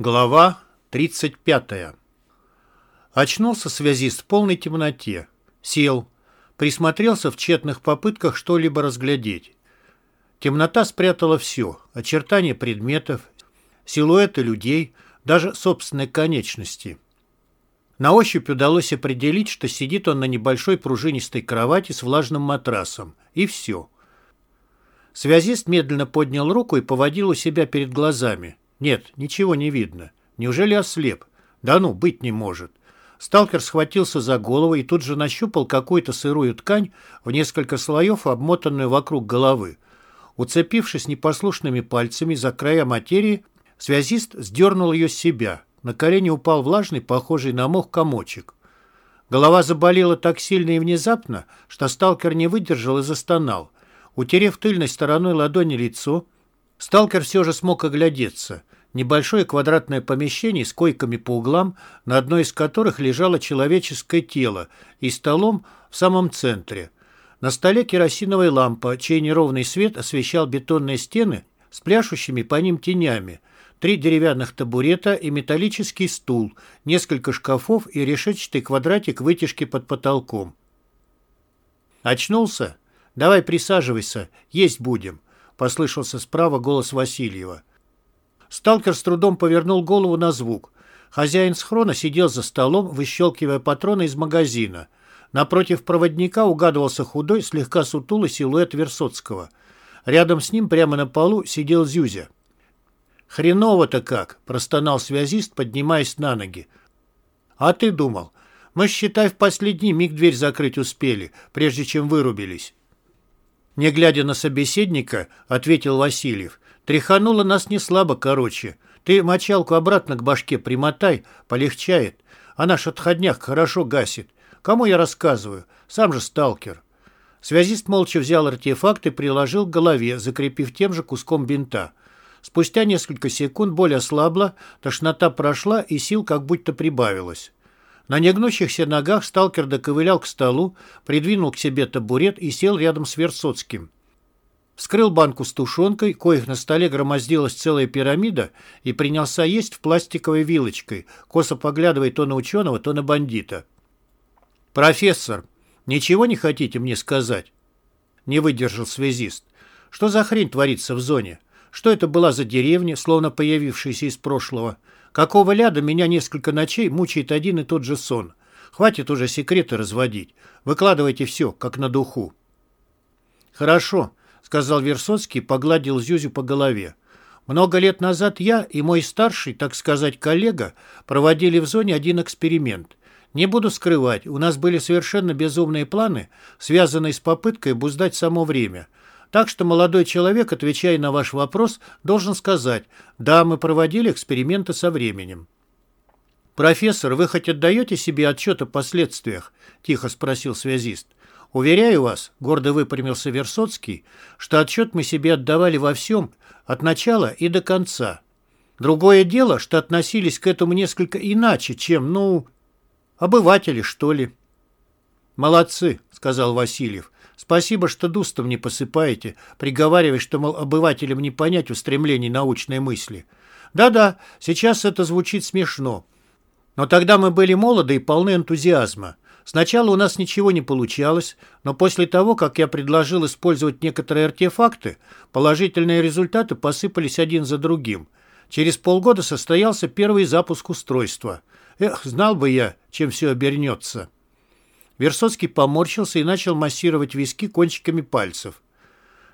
Глава 35. Очнулся связист в полной темноте. Сел. Присмотрелся в тщетных попытках что-либо разглядеть. Темнота спрятала все. Очертания предметов, силуэты людей, даже собственные конечности. На ощупь удалось определить, что сидит он на небольшой пружинистой кровати с влажным матрасом. И все. Связист медленно поднял руку и поводил у себя перед глазами. Нет, ничего не видно. Неужели ослеп? Да ну, быть не может. Сталкер схватился за голову и тут же нащупал какую-то сырую ткань в несколько слоев, обмотанную вокруг головы. Уцепившись непослушными пальцами за края материи, связист сдернул ее с себя. На колени упал влажный, похожий на мох комочек. Голова заболела так сильно и внезапно, что сталкер не выдержал и застонал. Утерев тыльной стороной ладони лицо, сталкер все же смог оглядеться. Небольшое квадратное помещение с койками по углам, на одной из которых лежало человеческое тело, и столом в самом центре. На столе керосиновая лампа, чей неровный свет освещал бетонные стены с пляшущими по ним тенями, три деревянных табурета и металлический стул, несколько шкафов и решетчатый квадратик вытяжки под потолком. «Очнулся? Давай присаживайся, есть будем», — послышался справа голос Васильева. Сталкер с трудом повернул голову на звук. Хозяин схрона сидел за столом, выщелкивая патроны из магазина. Напротив проводника угадывался худой, слегка сутулый силуэт Версоцкого. Рядом с ним, прямо на полу, сидел Зюзя. «Хреново-то как!» – простонал связист, поднимаясь на ноги. «А ты думал? Мы, считай, в последний миг дверь закрыть успели, прежде чем вырубились». Не глядя на собеседника, ответил Васильев. «Тряхануло нас не слабо, короче. Ты мочалку обратно к башке примотай, полегчает. А наш отходняк хорошо гасит. Кому я рассказываю? Сам же сталкер». Связист молча взял артефакт и приложил к голове, закрепив тем же куском бинта. Спустя несколько секунд боль ослабла, тошнота прошла и сил как будто прибавилось. На негнущихся ногах сталкер доковылял к столу, придвинул к себе табурет и сел рядом с Версоцким. Вскрыл банку с тушенкой, коих на столе громоздилась целая пирамида, и принялся есть в пластиковой вилочкой, косо поглядывая то на ученого, то на бандита. «Профессор, ничего не хотите мне сказать?» Не выдержал связист. «Что за хрень творится в зоне? Что это была за деревня, словно появившаяся из прошлого? Какого ляда меня несколько ночей мучает один и тот же сон? Хватит уже секреты разводить. Выкладывайте все, как на духу. Хорошо, сказал Версоцкий, погладил Зюзю по голове. Много лет назад я и мой старший, так сказать, коллега проводили в зоне один эксперимент. Не буду скрывать, у нас были совершенно безумные планы, связанные с попыткой обуздать само время – так что молодой человек, отвечая на ваш вопрос, должен сказать «Да, мы проводили эксперименты со временем». «Профессор, вы хоть отдаете себе отчет о последствиях?» – тихо спросил связист. «Уверяю вас», – гордо выпрямился Версоцкий, «что отчет мы себе отдавали во всем, от начала и до конца. Другое дело, что относились к этому несколько иначе, чем, ну, обыватели, что ли». «Молодцы», — сказал Васильев. «Спасибо, что дустом не посыпаете, приговаривая, что, мол, обывателям не понять устремлений научной мысли. Да-да, сейчас это звучит смешно. Но тогда мы были молоды и полны энтузиазма. Сначала у нас ничего не получалось, но после того, как я предложил использовать некоторые артефакты, положительные результаты посыпались один за другим. Через полгода состоялся первый запуск устройства. Эх, знал бы я, чем все обернется». Версоцкий поморщился и начал массировать виски кончиками пальцев.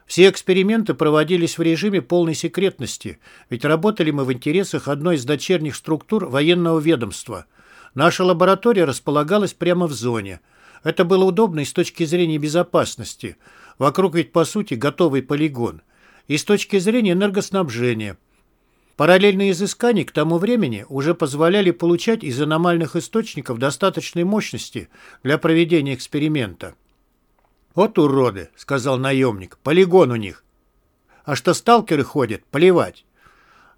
Все эксперименты проводились в режиме полной секретности, ведь работали мы в интересах одной из дочерних структур военного ведомства. Наша лаборатория располагалась прямо в зоне. Это было удобно и с точки зрения безопасности. Вокруг ведь, по сути, готовый полигон. И с точки зрения энергоснабжения. Параллельные изыскания к тому времени уже позволяли получать из аномальных источников достаточной мощности для проведения эксперимента. «Вот уроды», — сказал наемник, — «полигон у них». «А что сталкеры ходят, плевать».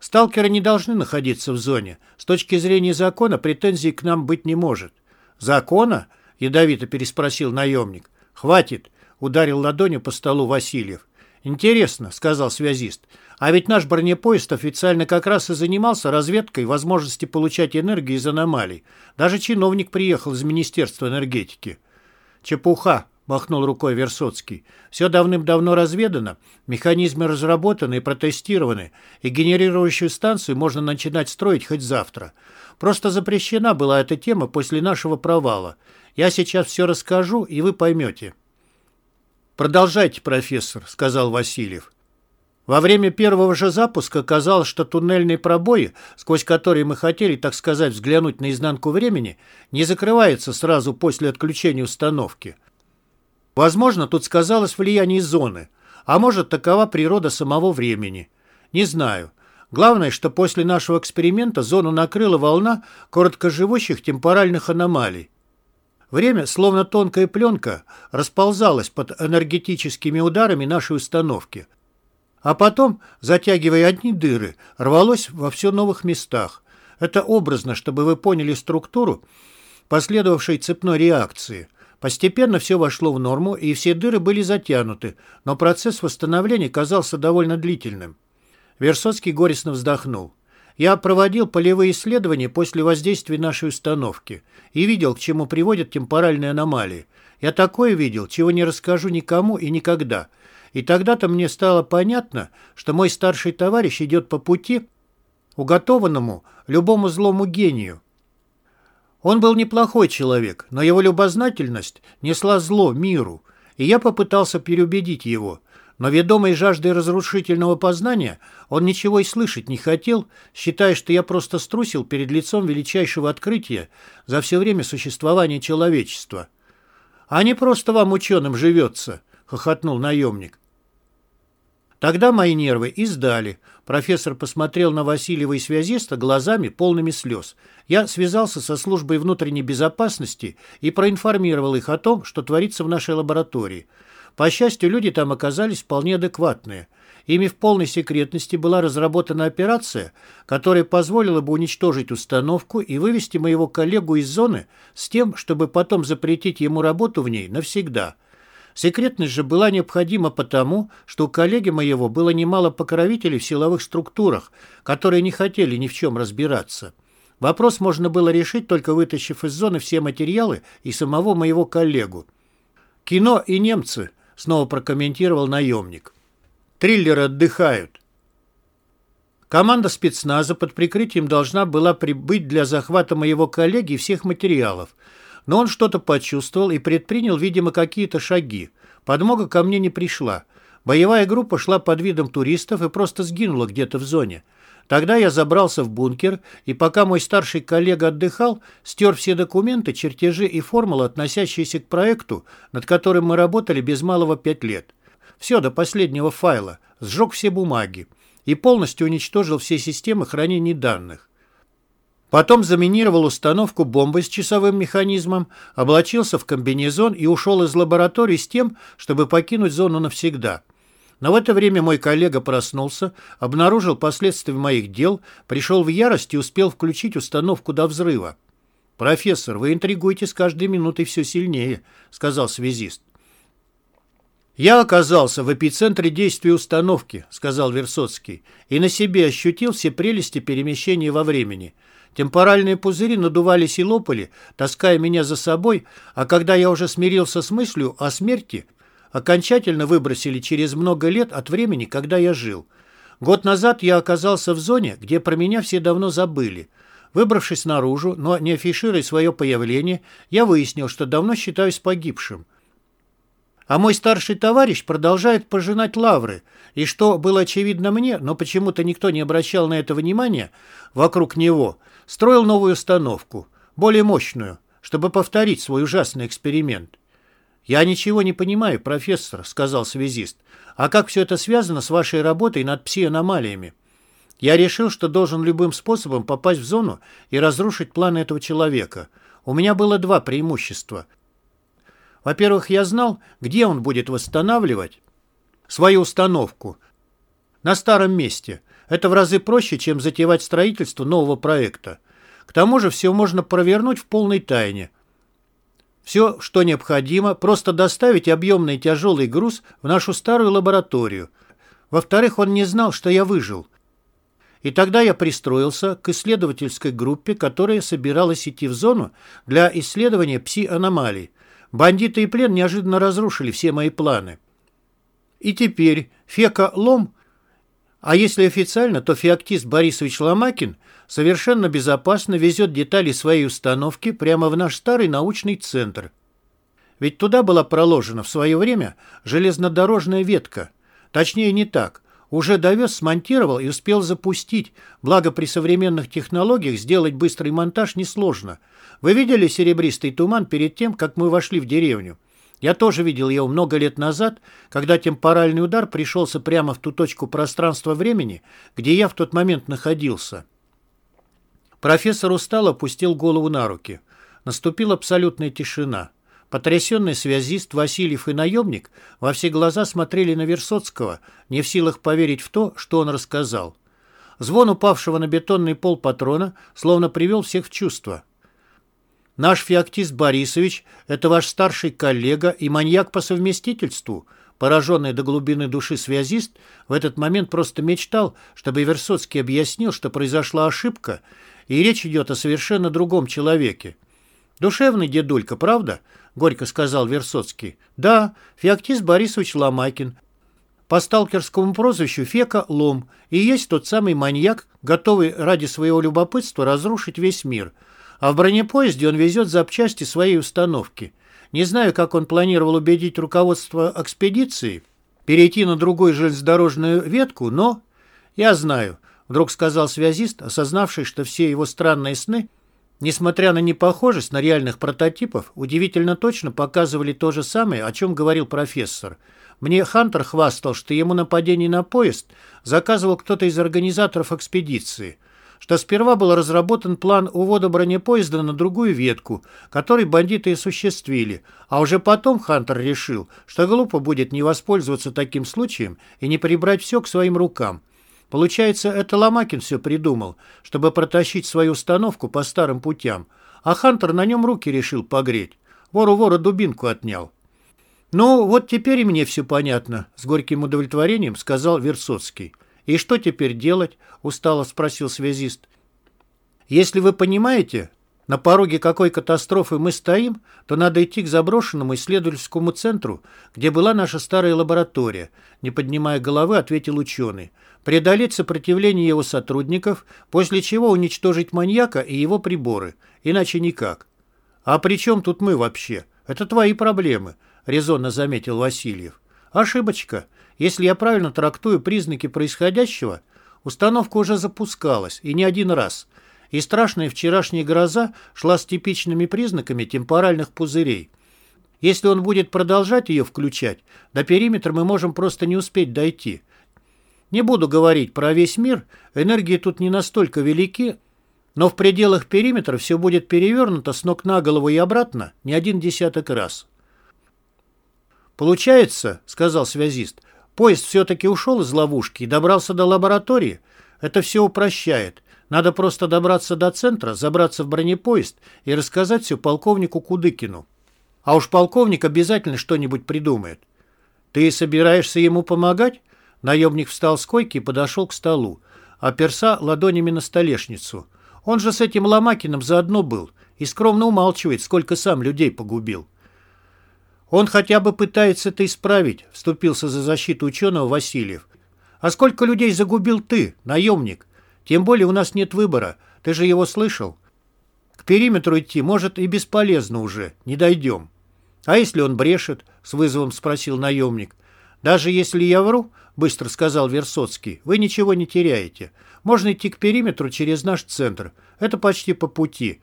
«Сталкеры не должны находиться в зоне. С точки зрения закона претензий к нам быть не может». «Закона?» — ядовито переспросил наемник. «Хватит», — ударил ладонью по столу Васильев. «Интересно», — сказал связист, — А ведь наш бронепоезд официально как раз и занимался разведкой возможности получать энергию из аномалий. Даже чиновник приехал из Министерства энергетики. Чепуха, махнул рукой Версоцкий. Все давным-давно разведано, механизмы разработаны и протестированы, и генерирующую станцию можно начинать строить хоть завтра. Просто запрещена была эта тема после нашего провала. Я сейчас все расскажу, и вы поймете. «Продолжайте, профессор», — сказал Васильев. Во время первого же запуска казалось, что туннельные пробои, сквозь которые мы хотели, так сказать, взглянуть на изнанку времени, не закрываются сразу после отключения установки. Возможно, тут сказалось влияние зоны, а может, такова природа самого времени. Не знаю. Главное, что после нашего эксперимента зону накрыла волна короткоживущих темпоральных аномалий. Время, словно тонкая пленка, расползалось под энергетическими ударами нашей установки. А потом, затягивая одни дыры, рвалось во все новых местах. Это образно, чтобы вы поняли структуру последовавшей цепной реакции. Постепенно все вошло в норму, и все дыры были затянуты, но процесс восстановления казался довольно длительным. Версоцкий горестно вздохнул. Я проводил полевые исследования после воздействия нашей установки и видел, к чему приводят темпоральные аномалии. Я такое видел, чего не расскажу никому и никогда. И тогда-то мне стало понятно, что мой старший товарищ идет по пути, уготованному любому злому гению. Он был неплохой человек, но его любознательность несла зло миру, и я попытался переубедить его – но ведомый жаждой разрушительного познания, он ничего и слышать не хотел, считая, что я просто струсил перед лицом величайшего открытия за все время существования человечества. «А не просто вам, ученым, живется», — хохотнул наемник. Тогда мои нервы издали. Профессор посмотрел на Васильева и связиста глазами, полными слез. Я связался со службой внутренней безопасности и проинформировал их о том, что творится в нашей лаборатории. По счастью, люди там оказались вполне адекватные. Ими в полной секретности была разработана операция, которая позволила бы уничтожить установку и вывести моего коллегу из зоны с тем, чтобы потом запретить ему работу в ней навсегда. Секретность же была необходима потому, что у коллеги моего было немало покровителей в силовых структурах, которые не хотели ни в чем разбираться. Вопрос можно было решить, только вытащив из зоны все материалы и самого моего коллегу. Кино и немцы снова прокомментировал наемник. Триллеры отдыхают. Команда спецназа под прикрытием должна была прибыть для захвата моего коллеги и всех материалов. Но он что-то почувствовал и предпринял, видимо, какие-то шаги. Подмога ко мне не пришла. Боевая группа шла под видом туристов и просто сгинула где-то в зоне. Тогда я забрался в бункер, и пока мой старший коллега отдыхал, стер все документы, чертежи и формулы, относящиеся к проекту, над которым мы работали без малого пять лет. Все до последнего файла, сжег все бумаги и полностью уничтожил все системы хранения данных. Потом заминировал установку бомбы с часовым механизмом, облачился в комбинезон и ушел из лаборатории с тем, чтобы покинуть зону навсегда – но в это время мой коллега проснулся, обнаружил последствия моих дел, пришел в ярость и успел включить установку до взрыва. «Профессор, вы интригуете с каждой минутой все сильнее», — сказал связист. «Я оказался в эпицентре действия установки», — сказал Версоцкий, «и на себе ощутил все прелести перемещения во времени. Темпоральные пузыри надувались и лопали, таская меня за собой, а когда я уже смирился с мыслью о смерти, окончательно выбросили через много лет от времени, когда я жил. Год назад я оказался в зоне, где про меня все давно забыли. Выбравшись наружу, но не афишируя свое появление, я выяснил, что давно считаюсь погибшим. А мой старший товарищ продолжает пожинать лавры, и что было очевидно мне, но почему-то никто не обращал на это внимания, вокруг него, строил новую установку, более мощную, чтобы повторить свой ужасный эксперимент. «Я ничего не понимаю, профессор», — сказал связист. «А как все это связано с вашей работой над пси-аномалиями?» Я решил, что должен любым способом попасть в зону и разрушить планы этого человека. У меня было два преимущества. Во-первых, я знал, где он будет восстанавливать свою установку. На старом месте. Это в разы проще, чем затевать строительство нового проекта. К тому же все можно провернуть в полной тайне. Все, что необходимо, просто доставить объемный тяжелый груз в нашу старую лабораторию. Во-вторых, он не знал, что я выжил. И тогда я пристроился к исследовательской группе, которая собиралась идти в зону для исследования пси-аномалий. Бандиты и плен неожиданно разрушили все мои планы. И теперь Фека Лом, а если официально, то феоктист Борисович Ломакин совершенно безопасно везет детали своей установки прямо в наш старый научный центр. Ведь туда была проложена в свое время железнодорожная ветка. Точнее, не так. Уже довез, смонтировал и успел запустить. Благо, при современных технологиях сделать быстрый монтаж несложно. Вы видели серебристый туман перед тем, как мы вошли в деревню? Я тоже видел его много лет назад, когда темпоральный удар пришелся прямо в ту точку пространства-времени, где я в тот момент находился. Профессор устал опустил голову на руки. Наступила абсолютная тишина. Потрясенный связист Васильев и наемник во все глаза смотрели на Версоцкого, не в силах поверить в то, что он рассказал. Звон упавшего на бетонный пол патрона словно привел всех в чувство. «Наш феоктист Борисович — это ваш старший коллега и маньяк по совместительству», Пораженный до глубины души связист в этот момент просто мечтал, чтобы Версоцкий объяснил, что произошла ошибка, и речь идет о совершенно другом человеке. «Душевный дедулька, правда?» — горько сказал Версоцкий. «Да, Феоктист Борисович Ломакин. По сталкерскому прозвищу Фека Лом. И есть тот самый маньяк, готовый ради своего любопытства разрушить весь мир. А в бронепоезде он везет запчасти своей установки. Не знаю, как он планировал убедить руководство экспедиции перейти на другую железнодорожную ветку, но... Я знаю, вдруг сказал связист, осознавший, что все его странные сны Несмотря на непохожесть на реальных прототипов, удивительно точно показывали то же самое, о чем говорил профессор. Мне Хантер хвастал, что ему нападение на поезд заказывал кто-то из организаторов экспедиции, что сперва был разработан план увода бронепоезда на другую ветку, который бандиты осуществили, а уже потом Хантер решил, что глупо будет не воспользоваться таким случаем и не прибрать все к своим рукам. Получается, это Ломакин все придумал, чтобы протащить свою установку по старым путям, а Хантер на нем руки решил погреть. Вору вора дубинку отнял. «Ну, вот теперь и мне все понятно», — с горьким удовлетворением сказал Версоцкий. «И что теперь делать?» — устало спросил связист. «Если вы понимаете, на пороге какой катастрофы мы стоим, то надо идти к заброшенному исследовательскому центру, где была наша старая лаборатория», — не поднимая головы, ответил ученый преодолеть сопротивление его сотрудников, после чего уничтожить маньяка и его приборы. Иначе никак. «А при чем тут мы вообще? Это твои проблемы», — резонно заметил Васильев. «Ошибочка. Если я правильно трактую признаки происходящего, установка уже запускалась, и не один раз. И страшная вчерашняя гроза шла с типичными признаками темпоральных пузырей. Если он будет продолжать ее включать, до периметра мы можем просто не успеть дойти. Не буду говорить про весь мир, энергии тут не настолько велики, но в пределах периметра все будет перевернуто с ног на голову и обратно не один десяток раз. «Получается, — сказал связист, — поезд все-таки ушел из ловушки и добрался до лаборатории. Это все упрощает. Надо просто добраться до центра, забраться в бронепоезд и рассказать все полковнику Кудыкину. А уж полковник обязательно что-нибудь придумает. Ты собираешься ему помогать?» Наемник встал с койки и подошел к столу, оперся ладонями на столешницу. Он же с этим Ломакиным заодно был и скромно умалчивает, сколько сам людей погубил. «Он хотя бы пытается это исправить», — вступился за защиту ученого Васильев. «А сколько людей загубил ты, наемник? Тем более у нас нет выбора. Ты же его слышал? К периметру идти, может, и бесполезно уже. Не дойдем». «А если он брешет?» — с вызовом спросил наемник. «Даже если я вру, — быстро сказал Версоцкий, — вы ничего не теряете. Можно идти к периметру через наш центр. Это почти по пути,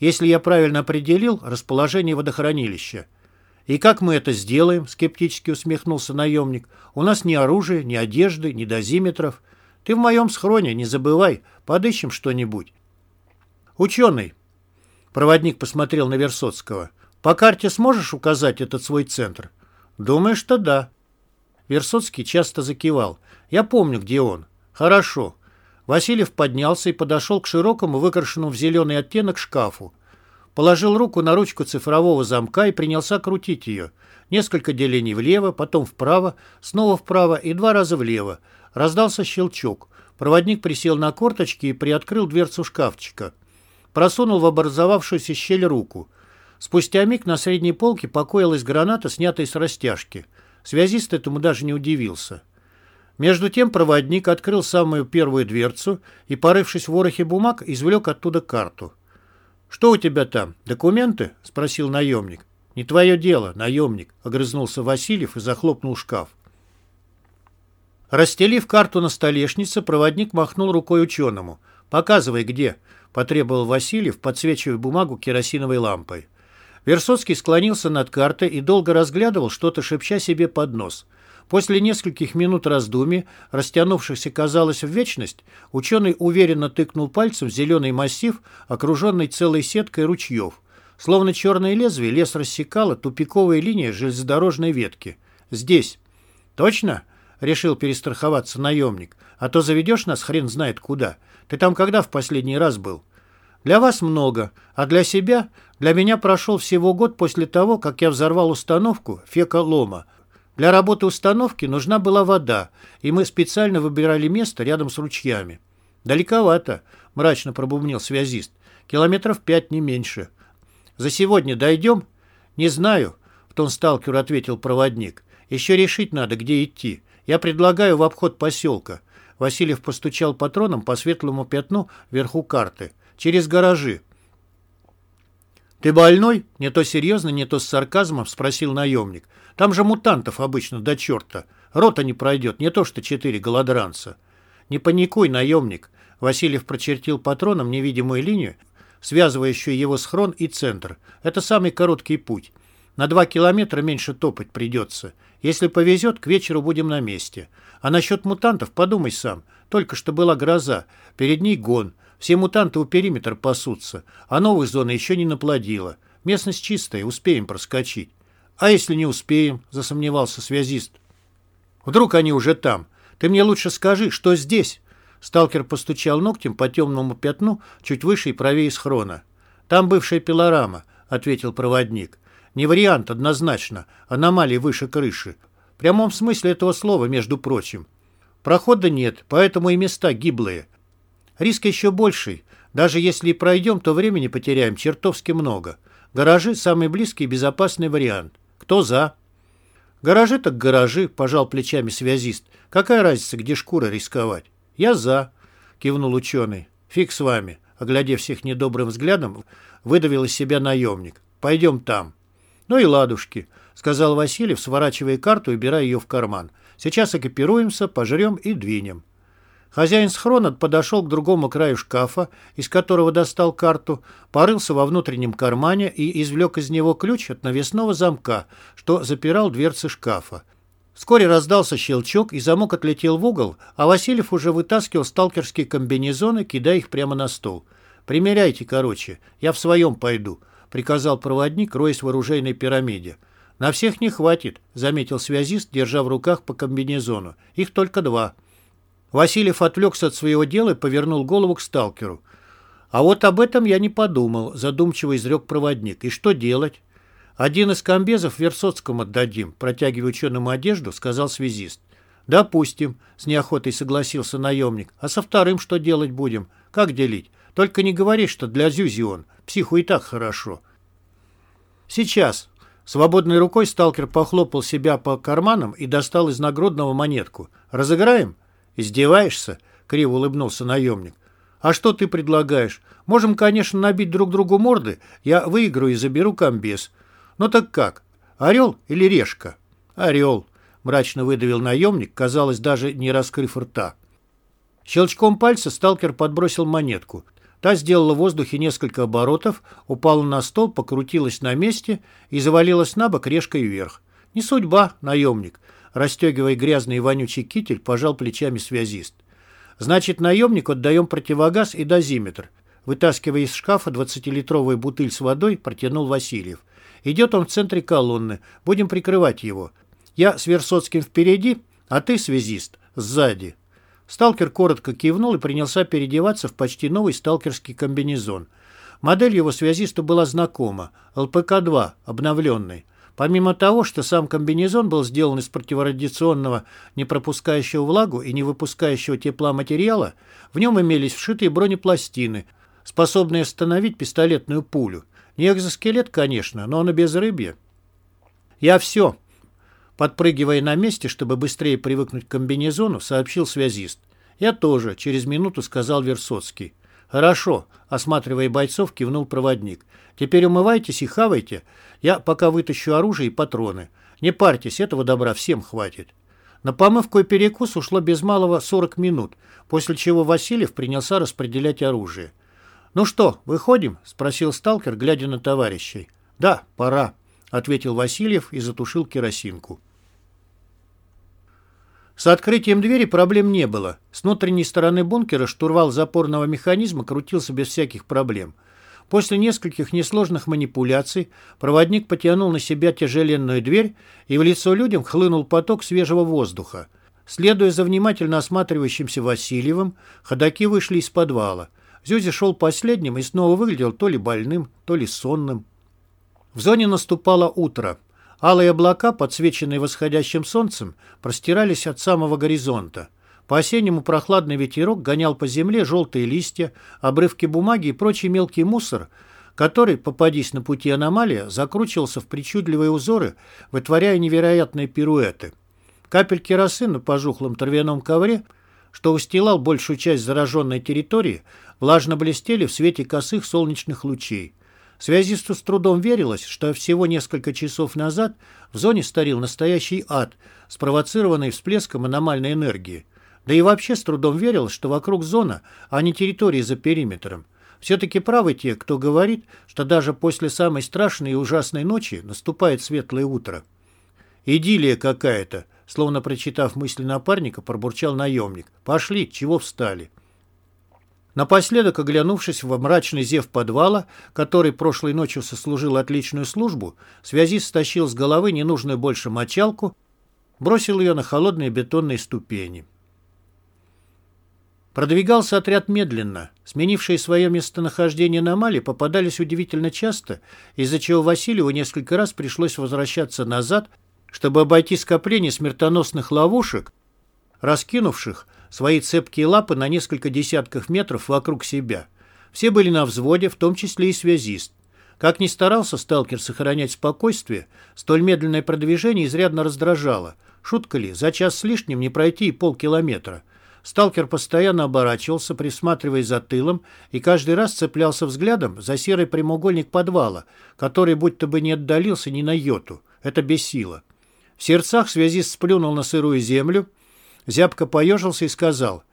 если я правильно определил расположение водохранилища. «И как мы это сделаем?» — скептически усмехнулся наемник. «У нас ни оружия, ни одежды, ни дозиметров. Ты в моем схроне, не забывай, подыщем что-нибудь». «Ученый», — проводник посмотрел на Версоцкого, — «по карте сможешь указать этот свой центр?» «Думаю, что да», Версоцкий часто закивал. «Я помню, где он». «Хорошо». Васильев поднялся и подошел к широкому, выкрашенному в зеленый оттенок шкафу. Положил руку на ручку цифрового замка и принялся крутить ее. Несколько делений влево, потом вправо, снова вправо и два раза влево. Раздался щелчок. Проводник присел на корточки и приоткрыл дверцу шкафчика. Просунул в образовавшуюся щель руку. Спустя миг на средней полке покоилась граната, снятая с растяжки. Связист этому даже не удивился. Между тем проводник открыл самую первую дверцу и, порывшись в ворохе бумаг, извлек оттуда карту. «Что у тебя там? Документы?» — спросил наемник. «Не твое дело, наемник», — огрызнулся Васильев и захлопнул шкаф. Расстелив карту на столешнице, проводник махнул рукой ученому. «Показывай, где», — потребовал Васильев, подсвечивая бумагу керосиновой лампой. Версоцкий склонился над картой и долго разглядывал, что-то шепча себе под нос. После нескольких минут раздумий, растянувшихся, казалось, в вечность, ученый уверенно тыкнул пальцем в зеленый массив, окруженный целой сеткой ручьев. Словно черное лезвие, лес рассекала тупиковая линия железнодорожной ветки. «Здесь». «Точно?» — решил перестраховаться наемник. «А то заведешь нас хрен знает куда. Ты там когда в последний раз был?» «Для вас много, а для себя? Для меня прошел всего год после того, как я взорвал установку Фека Лома. Для работы установки нужна была вода, и мы специально выбирали место рядом с ручьями. «Далековато», — мрачно пробубнил связист. «Километров пять, не меньше». «За сегодня дойдем?» «Не знаю», — в тон сталкеру ответил проводник. «Еще решить надо, где идти. Я предлагаю в обход поселка». Васильев постучал патроном по светлому пятну вверху карты. «Через гаражи». «Ты больной?» — не то серьезно, не то с сарказмом спросил наемник. Там же мутантов обычно до черта. Рота не пройдет, не то что четыре голодранца. Не паникуй, наемник. Васильев прочертил патроном невидимую линию, связывающую его схрон и центр. Это самый короткий путь. На два километра меньше топать придется. Если повезет, к вечеру будем на месте. А насчет мутантов подумай сам. Только что была гроза, перед ней гон. Все мутанты у периметра пасутся, а новых зон еще не наплодила. Местность чистая, успеем проскочить. «А если не успеем?» – засомневался связист. «Вдруг они уже там? Ты мне лучше скажи, что здесь?» Сталкер постучал ногтем по темному пятну чуть выше и правее схрона. «Там бывшая пилорама», — ответил проводник. «Не вариант, однозначно. Аномалии выше крыши. В прямом смысле этого слова, между прочим. Прохода нет, поэтому и места гиблые. Риск еще больший. Даже если и пройдем, то времени потеряем чертовски много. Гаражи – самый близкий и безопасный вариант. Кто за? Гаражи так гаражи, пожал плечами связист. Какая разница, где шкура рисковать? Я за, кивнул ученый. Фиг с вами. Оглядев всех недобрым взглядом, выдавил из себя наемник. Пойдем там. Ну и ладушки, сказал Васильев, сворачивая карту и убирая ее в карман. Сейчас экипируемся, пожрем и двинем. Хозяин схрона подошел к другому краю шкафа, из которого достал карту, порылся во внутреннем кармане и извлек из него ключ от навесного замка, что запирал дверцы шкафа. Вскоре раздался щелчок, и замок отлетел в угол, а Васильев уже вытаскивал сталкерские комбинезоны, кидая их прямо на стол. «Примеряйте, короче, я в своем пойду», — приказал проводник, роясь в оружейной пирамиде. «На всех не хватит», — заметил связист, держа в руках по комбинезону. «Их только два». Васильев отвлекся от своего дела и повернул голову к сталкеру. «А вот об этом я не подумал», — задумчиво изрек проводник. «И что делать?» «Один из комбезов Версоцкому отдадим», — протягивая ученому одежду, сказал связист. «Допустим», — с неохотой согласился наемник. «А со вторым что делать будем? Как делить? Только не говори, что для Зюзи он. Психу и так хорошо». «Сейчас». Свободной рукой сталкер похлопал себя по карманам и достал из нагрудного монетку. «Разыграем?» «Издеваешься?» — криво улыбнулся наемник. «А что ты предлагаешь? Можем, конечно, набить друг другу морды. Я выиграю и заберу комбез. Ну так как? Орел или решка?» «Орел», — мрачно выдавил наемник, казалось, даже не раскрыв рта. Щелчком пальца сталкер подбросил монетку. Та сделала в воздухе несколько оборотов, упала на стол, покрутилась на месте и завалилась на бок решкой вверх. «Не судьба, наемник. Растегивая грязный и вонючий китель, пожал плечами связист. «Значит, наемнику отдаем противогаз и дозиметр». Вытаскивая из шкафа 20-литровую бутыль с водой, протянул Васильев. «Идет он в центре колонны. Будем прикрывать его. Я с Версоцким впереди, а ты, связист, сзади». Сталкер коротко кивнул и принялся переодеваться в почти новый сталкерский комбинезон. Модель его связисту была знакома. ЛПК-2, обновленный. Помимо того, что сам комбинезон был сделан из противорадиационного, не пропускающего влагу и не выпускающего тепла материала, в нем имелись вшитые бронепластины, способные остановить пистолетную пулю. Не экзоскелет, конечно, но он и без рыбья. «Я все», подпрыгивая на месте, чтобы быстрее привыкнуть к комбинезону, сообщил связист. «Я тоже», — через минуту сказал Версоцкий. «Хорошо», — осматривая бойцов, кивнул проводник. «Теперь умывайтесь и хавайте. Я пока вытащу оружие и патроны. Не парьтесь, этого добра всем хватит». На помывку и перекус ушло без малого 40 минут, после чего Васильев принялся распределять оружие. «Ну что, выходим?» — спросил сталкер, глядя на товарищей. «Да, пора», — ответил Васильев и затушил керосинку. С открытием двери проблем не было. С внутренней стороны бункера штурвал запорного механизма крутился без всяких проблем. После нескольких несложных манипуляций проводник потянул на себя тяжеленную дверь, и в лицо людям хлынул поток свежего воздуха. Следуя за внимательно осматривающимся Васильевым, ходаки вышли из подвала. Зюзя шел последним и снова выглядел то ли больным, то ли сонным. В зоне наступало утро. Алые облака, подсвеченные восходящим солнцем, простирались от самого горизонта. По-осеннему прохладный ветерок гонял по земле желтые листья, обрывки бумаги и прочий мелкий мусор, который, попадись на пути аномалия, закручивался в причудливые узоры, вытворяя невероятные пируэты. Капельки росы на пожухлом травяном ковре, что устилал большую часть зараженной территории, влажно блестели в свете косых солнечных лучей. Связисту с трудом верилось, что всего несколько часов назад в зоне старил настоящий ад, спровоцированный всплеском аномальной энергии. Да и вообще с трудом верилось, что вокруг зона, а не территории за периметром. Все-таки правы те, кто говорит, что даже после самой страшной и ужасной ночи наступает светлое утро. «Идиллия какая-то», словно прочитав мысли напарника, пробурчал наемник. «Пошли, чего встали?» Напоследок, оглянувшись в мрачный зев подвала, который прошлой ночью сослужил отличную службу, связист стащил с головы ненужную больше мочалку, бросил ее на холодные бетонные ступени. Продвигался отряд медленно. Сменившие свое местонахождение на Мали попадались удивительно часто, из-за чего Васильеву несколько раз пришлось возвращаться назад, чтобы обойти скопление смертоносных ловушек, раскинувших свои цепкие лапы на несколько десятков метров вокруг себя. Все были на взводе, в том числе и связист. Как ни старался сталкер сохранять спокойствие, столь медленное продвижение изрядно раздражало. Шутка ли, за час с лишним не пройти и полкилометра. Сталкер постоянно оборачивался, присматриваясь за тылом, и каждый раз цеплялся взглядом за серый прямоугольник подвала, который будто бы не отдалился ни на йоту. Это бесило. В сердцах связист сплюнул на сырую землю, Зябко поежился и сказал,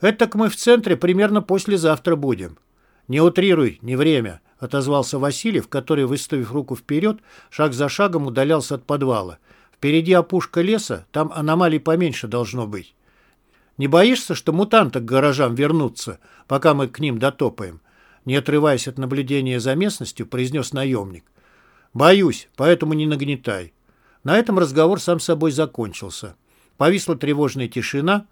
«Это мы в центре примерно послезавтра будем». «Не утрируй, не время», — отозвался Васильев, который, выставив руку вперед, шаг за шагом удалялся от подвала. «Впереди опушка леса, там аномалий поменьше должно быть». «Не боишься, что мутанты к гаражам вернутся, пока мы к ним дотопаем?» Не отрываясь от наблюдения за местностью, произнес наемник. «Боюсь, поэтому не нагнетай». На этом разговор сам собой закончился. Повисла тревожная тишина,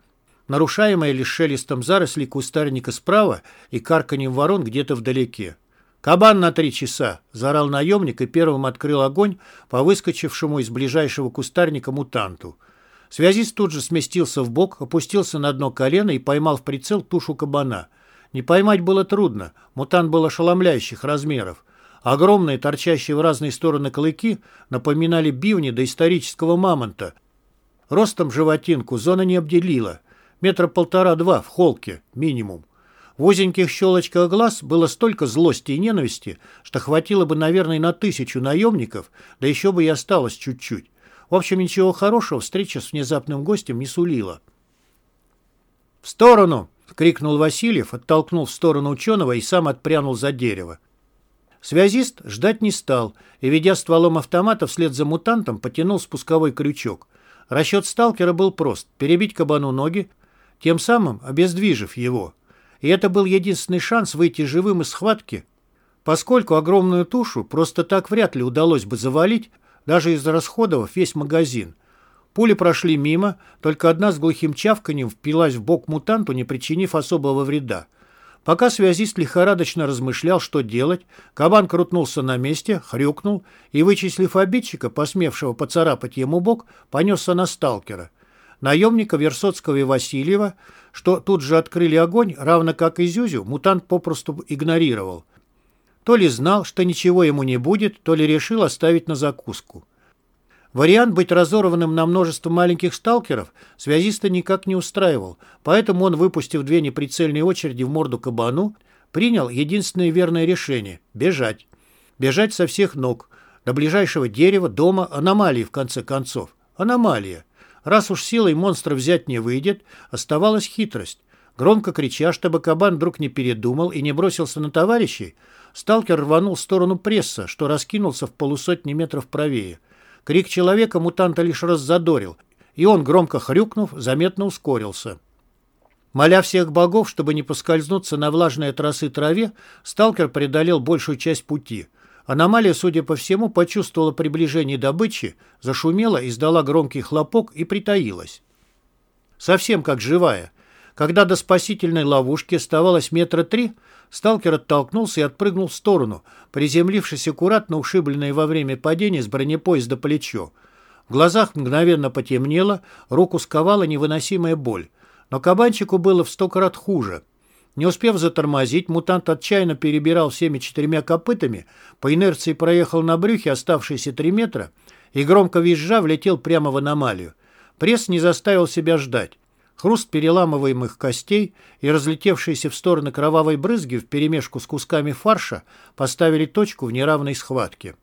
нарушаемая лишь шелестом зарослей кустарника справа и карканьем ворон где-то вдалеке. «Кабан на три часа!» – заорал наемник и первым открыл огонь по выскочившему из ближайшего кустарника мутанту. Связист тут же сместился в бок, опустился на дно колено и поймал в прицел тушу кабана. Не поймать было трудно, мутант был ошеломляющих размеров. Огромные, торчащие в разные стороны клыки, напоминали бивни доисторического мамонта – Ростом животинку зона не обделила. Метра полтора-два в холке, минимум. В узеньких щелочках глаз было столько злости и ненависти, что хватило бы, наверное, на тысячу наемников, да еще бы и осталось чуть-чуть. В общем, ничего хорошего встреча с внезапным гостем не сулила. «В сторону!» — крикнул Васильев, оттолкнул в сторону ученого и сам отпрянул за дерево. Связист ждать не стал и, ведя стволом автомата вслед за мутантом, потянул спусковой крючок. Расчет сталкера был прост – перебить кабану ноги, тем самым обездвижив его. И это был единственный шанс выйти живым из схватки, поскольку огромную тушу просто так вряд ли удалось бы завалить, даже израсходовав весь магазин. Пули прошли мимо, только одна с глухим чавканьем впилась в бок мутанту, не причинив особого вреда. Пока связист лихорадочно размышлял, что делать, кабан крутнулся на месте, хрюкнул и, вычислив обидчика, посмевшего поцарапать ему бок, понесся на сталкера. Наемника Версоцкого и Васильева, что тут же открыли огонь, равно как и Зюзю, мутант попросту игнорировал. То ли знал, что ничего ему не будет, то ли решил оставить на закуску. Вариант быть разорванным на множество маленьких сталкеров связиста никак не устраивал, поэтому он, выпустив две неприцельные очереди в морду кабану, принял единственное верное решение – бежать. Бежать со всех ног. До ближайшего дерева, дома, аномалии, в конце концов. Аномалия. Раз уж силой монстра взять не выйдет, оставалась хитрость. Громко крича, чтобы кабан вдруг не передумал и не бросился на товарищей, сталкер рванул в сторону пресса, что раскинулся в полусотни метров правее. Крик человека мутанта лишь раззадорил, и он, громко хрюкнув, заметно ускорился. Моля всех богов, чтобы не поскользнуться на влажной от траве, сталкер преодолел большую часть пути. Аномалия, судя по всему, почувствовала приближение добычи, зашумела, издала громкий хлопок и притаилась. Совсем как живая. Когда до спасительной ловушки оставалось метра три, Сталкер оттолкнулся и отпрыгнул в сторону, приземлившись аккуратно ушибленный во время падения с бронепоезда плечо. В глазах мгновенно потемнело, руку сковала невыносимая боль. Но кабанчику было в сто крат хуже. Не успев затормозить, мутант отчаянно перебирал всеми четырьмя копытами, по инерции проехал на брюхе оставшиеся три метра и, громко визжа, влетел прямо в аномалию. Пресс не заставил себя ждать. Хруст переламываемых костей и разлетевшиеся в стороны кровавой брызги вперемешку с кусками фарша поставили точку в неравной схватке.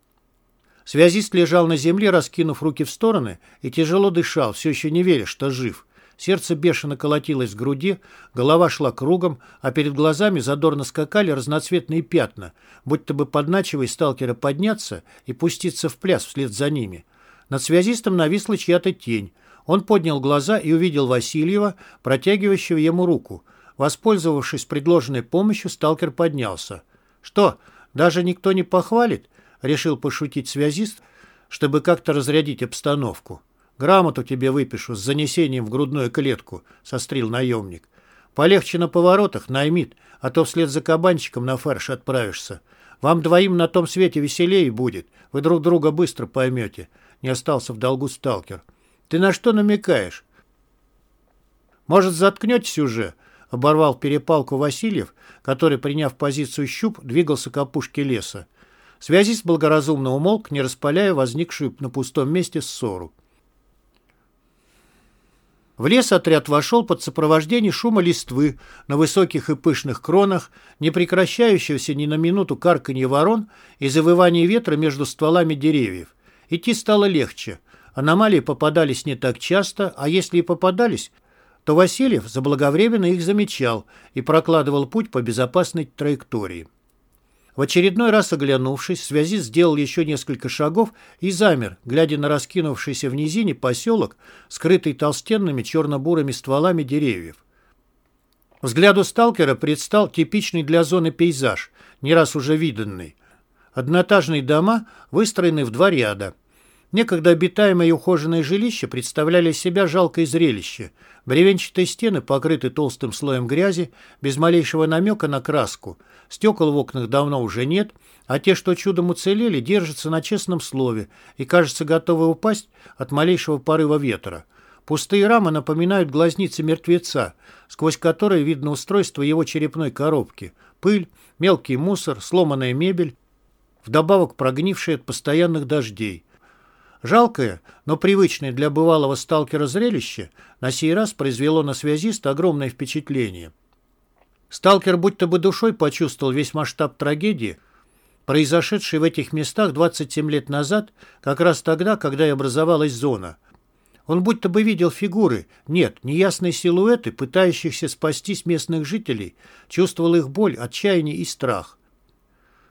Связист лежал на земле, раскинув руки в стороны, и тяжело дышал, все еще не веря, что жив. Сердце бешено колотилось в груди, голова шла кругом, а перед глазами задорно скакали разноцветные пятна, будто бы подначивая сталкера подняться и пуститься в пляс вслед за ними. Над связистом нависла чья-то тень. Он поднял глаза и увидел Васильева, протягивающего ему руку. Воспользовавшись предложенной помощью, сталкер поднялся. «Что, даже никто не похвалит?» — решил пошутить связист, чтобы как-то разрядить обстановку. «Грамоту тебе выпишу с занесением в грудную клетку», — сострил наемник. «Полегче на поворотах, наймит, а то вслед за кабанчиком на фарш отправишься. Вам двоим на том свете веселее будет, вы друг друга быстро поймете». Не остался в долгу сталкер. Ты на что намекаешь? Может, заткнетесь уже? Оборвал перепалку Васильев, который, приняв позицию щуп, двигался к опушке леса. Связист благоразумно умолк, не распаляя возникшую на пустом месте ссору. В лес отряд вошел под сопровождение шума листвы на высоких и пышных кронах, не прекращающегося ни на минуту карканье ворон и завывание ветра между стволами деревьев. Идти стало легче. Аномалии попадались не так часто, а если и попадались, то Васильев заблаговременно их замечал и прокладывал путь по безопасной траектории. В очередной раз оглянувшись, связист сделал еще несколько шагов и замер, глядя на раскинувшийся в низине поселок, скрытый толстенными черно-бурыми стволами деревьев. Взгляду сталкера предстал типичный для зоны пейзаж, не раз уже виданный. Одноэтажные дома выстроены в два ряда – Некогда обитаемые и ухоженные жилища представляли себя жалкое зрелище. Бревенчатые стены покрыты толстым слоем грязи, без малейшего намека на краску. Стекол в окнах давно уже нет, а те, что чудом уцелели, держатся на честном слове и, кажется, готовы упасть от малейшего порыва ветра. Пустые рамы напоминают глазницы мертвеца, сквозь которые видно устройство его черепной коробки. Пыль, мелкий мусор, сломанная мебель, вдобавок прогнившая от постоянных дождей. Жалкое, но привычное для бывалого сталкера зрелище на сей раз произвело на связиста огромное впечатление. Сталкер будто бы душой почувствовал весь масштаб трагедии, произошедшей в этих местах 27 лет назад, как раз тогда, когда и образовалась зона. Он будто бы видел фигуры, нет, неясные силуэты, пытающихся спастись местных жителей, чувствовал их боль, отчаяние и страх.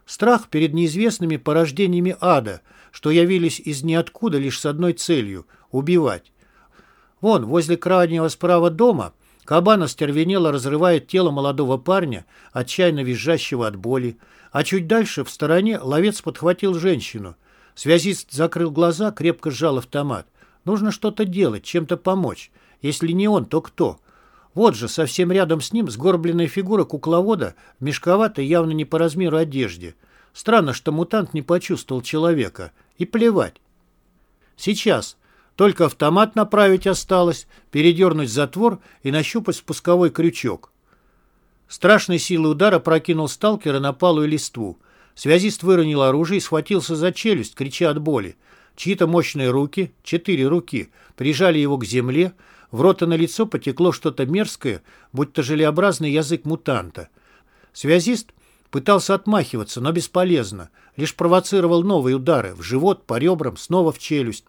Страх перед неизвестными порождениями ада – что явились из ниоткуда лишь с одной целью — убивать. Вон, возле крайнего справа дома, кабан остервенело разрывает тело молодого парня, отчаянно визжащего от боли, а чуть дальше, в стороне, ловец подхватил женщину. Связист закрыл глаза, крепко сжал автомат. Нужно что-то делать, чем-то помочь. Если не он, то кто? Вот же, совсем рядом с ним сгорбленная фигура кукловода в мешковатой, явно не по размеру одежде. Странно, что мутант не почувствовал человека. И плевать. Сейчас. Только автомат направить осталось, передернуть затвор и нащупать спусковой крючок. Страшной силы удара прокинул сталкера на палую листву. Связист выронил оружие и схватился за челюсть, крича от боли. Чьи-то мощные руки, четыре руки, прижали его к земле, в рот и на лицо потекло что-то мерзкое, будто желеобразный язык мутанта. Связист пытался отмахиваться, но бесполезно. Лишь провоцировал новые удары в живот, по ребрам, снова в челюсть.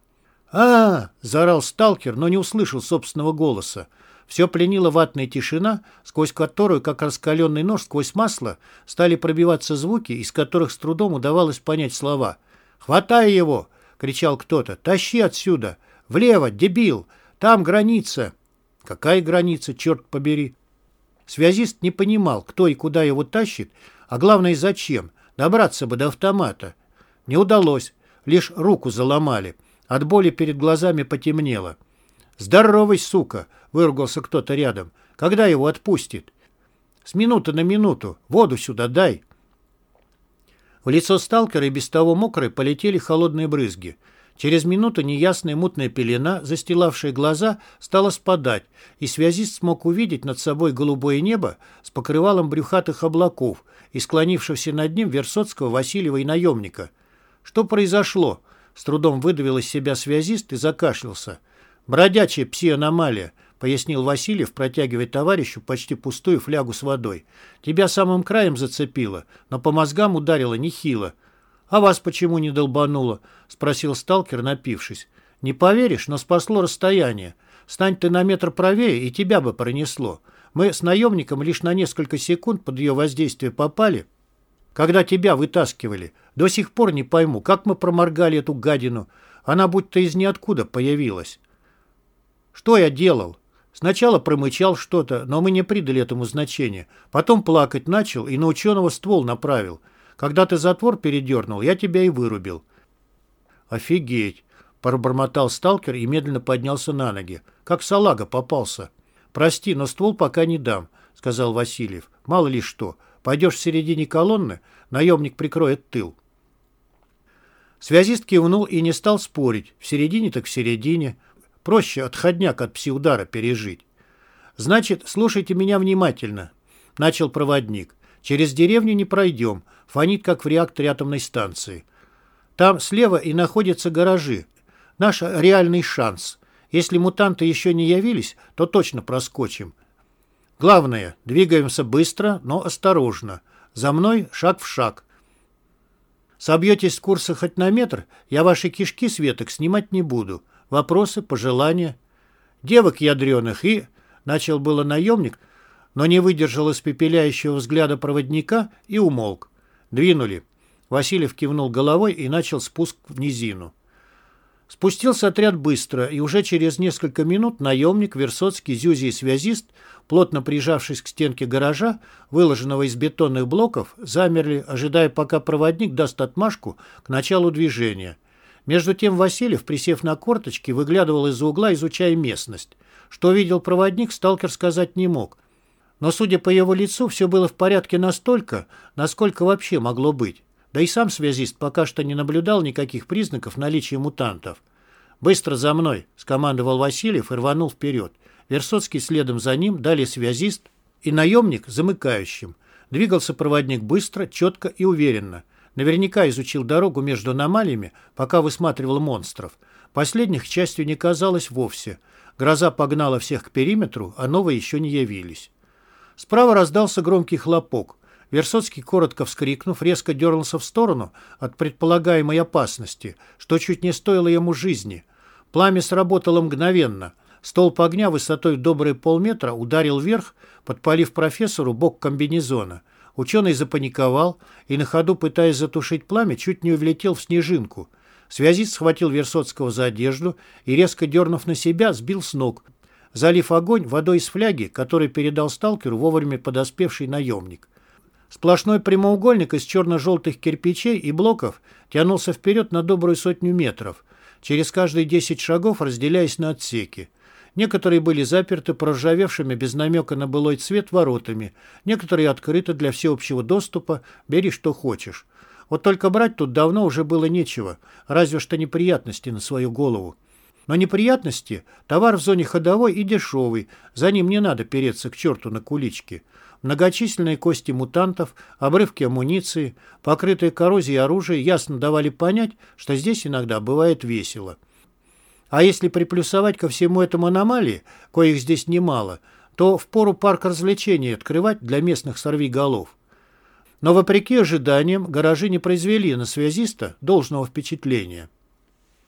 а, -а, -а заорал сталкер, но не услышал собственного голоса. Все пленила ватная тишина, сквозь которую, как раскаленный нож сквозь масло, стали пробиваться звуки, из которых с трудом удавалось понять слова. «Хватай его!» — кричал кто-то. «Тащи отсюда! Влево, дебил! Там граница. Какая граница, черт побери? Связист не понимал, кто и куда его тащит, а главное, зачем. Добраться бы до автомата. Не удалось. Лишь руку заломали. От боли перед глазами потемнело. «Здоровый, сука!» — выругался кто-то рядом. «Когда его отпустит?» «С минуты на минуту. Воду сюда дай!» В лицо сталкера и без того мокрой полетели холодные брызги. Через минуту неясная мутная пелена, застилавшая глаза, стала спадать, и связист смог увидеть над собой голубое небо с покрывалом брюхатых облаков и склонившегося над ним Версоцкого, Васильева и наемника. Что произошло? С трудом выдавил из себя связист и закашлялся. «Бродячая пси-аномалия», — пояснил Васильев, протягивая товарищу почти пустую флягу с водой. «Тебя самым краем зацепило, но по мозгам ударило нехило. «А вас почему не долбануло?» — спросил сталкер, напившись. «Не поверишь, но спасло расстояние. Стань ты на метр правее, и тебя бы пронесло. Мы с наемником лишь на несколько секунд под ее воздействие попали, когда тебя вытаскивали. До сих пор не пойму, как мы проморгали эту гадину. Она будто из ниоткуда появилась». «Что я делал?» Сначала промычал что-то, но мы не придали этому значения. Потом плакать начал и на ученого ствол направил — когда ты затвор передернул, я тебя и вырубил». «Офигеть!» — пробормотал сталкер и медленно поднялся на ноги. «Как салага попался». «Прости, но ствол пока не дам», — сказал Васильев. «Мало ли что. Пойдешь в середине колонны, наемник прикроет тыл». Связист кивнул и не стал спорить. В середине так в середине. Проще отходняк от пси-удара пережить. «Значит, слушайте меня внимательно», — начал проводник. «Через деревню не пройдем. Фонит, как в реакторе атомной станции. Там слева и находятся гаражи. Наш реальный шанс. Если мутанты еще не явились, то точно проскочим. Главное, двигаемся быстро, но осторожно. За мной шаг в шаг. Собьетесь с курса хоть на метр, я ваши кишки с веток снимать не буду. Вопросы, пожелания? Девок ядреных и... Начал было наемник, но не выдержал испепеляющего взгляда проводника и умолк. «Двинули». Васильев кивнул головой и начал спуск в низину. Спустился отряд быстро, и уже через несколько минут наемник, Версоцкий, Зюзи и связист, плотно прижавшись к стенке гаража, выложенного из бетонных блоков, замерли, ожидая, пока проводник даст отмашку к началу движения. Между тем Васильев, присев на корточки, выглядывал из-за угла, изучая местность. Что видел проводник, сталкер сказать не мог, но, судя по его лицу, все было в порядке настолько, насколько вообще могло быть. Да и сам связист пока что не наблюдал никаких признаков наличия мутантов. «Быстро за мной!» — скомандовал Васильев и рванул вперед. Версоцкий следом за ним, далее связист и наемник замыкающим. Двигался проводник быстро, четко и уверенно. Наверняка изучил дорогу между аномалиями, пока высматривал монстров. Последних, к счастью, не казалось вовсе. Гроза погнала всех к периметру, а новые еще не явились. Справа раздался громкий хлопок. Версоцкий, коротко вскрикнув, резко дернулся в сторону от предполагаемой опасности, что чуть не стоило ему жизни. Пламя сработало мгновенно. Столб огня высотой в добрые полметра ударил вверх, подпалив профессору бок комбинезона. Ученый запаниковал и на ходу, пытаясь затушить пламя, чуть не влетел в снежинку. Связист схватил Версоцкого за одежду и, резко дернув на себя, сбил с ног, залив огонь водой из фляги, который передал сталкеру вовремя подоспевший наемник. Сплошной прямоугольник из черно-желтых кирпичей и блоков тянулся вперед на добрую сотню метров, через каждые десять шагов разделяясь на отсеки. Некоторые были заперты проржавевшими без намека на былой цвет воротами, некоторые открыты для всеобщего доступа, бери что хочешь. Вот только брать тут давно уже было нечего, разве что неприятности на свою голову. Но неприятности – товар в зоне ходовой и дешевый, за ним не надо переться к черту на куличке. Многочисленные кости мутантов, обрывки амуниции, покрытые коррозией оружие ясно давали понять, что здесь иногда бывает весело. А если приплюсовать ко всему этому аномалии, коих здесь немало, то впору парк развлечений открывать для местных сорвиголов. Но, вопреки ожиданиям, гаражи не произвели на связиста должного впечатления.